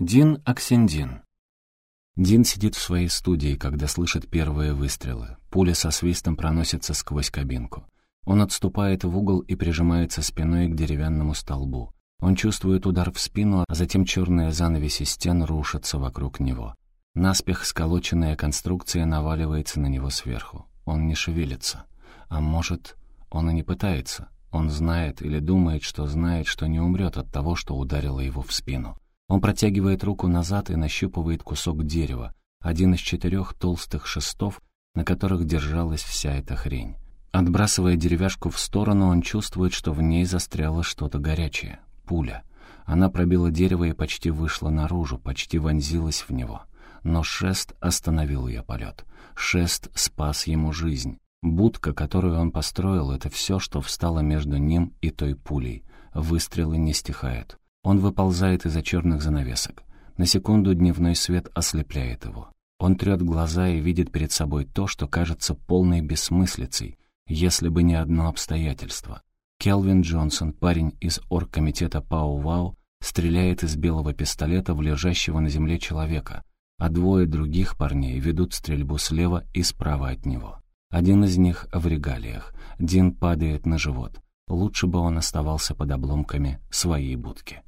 Дин Аксендин. Дин сидит в своей студии, когда слышит первые выстрелы. Пуля со свистом проносится сквозь кабинку. Он отступает в угол и прижимается спиной к деревянному столбу. Он чувствует удар в спину, а затем черные занавеси стен рушатся вокруг него. Наспех сколоченная конструкция наваливается на него сверху. Он не шевелится. А может, он и не пытается. Он знает или думает, что знает, что не умрет от того, что ударило его в спину. Он протягивает руку назад и нащупывает кусок дерева, один из четырех толстых шестов, на которых держалась вся эта хрень. Отбрасывая деревяшку в сторону, он чувствует, что в ней застряло что-то горячее. Пуля. Она пробила дерево и почти вышла наружу, почти вонзилась в него. Но шест остановил ее полет. Шест спас ему жизнь. Будка, которую он построил, это все, что встало между ним и той пулей. Выстрелы не стихают. Он выползает из-за черных занавесок. На секунду дневной свет ослепляет его. Он трет глаза и видит перед собой то, что кажется полной бессмыслицей, если бы не одно обстоятельство. Келвин Джонсон, парень из оргкомитета Пау-Вау, стреляет из белого пистолета в лежащего на земле человека, а двое других парней ведут стрельбу слева и справа от него. Один из них в регалиях, Дин падает на живот. Лучше бы он оставался под обломками своей будки.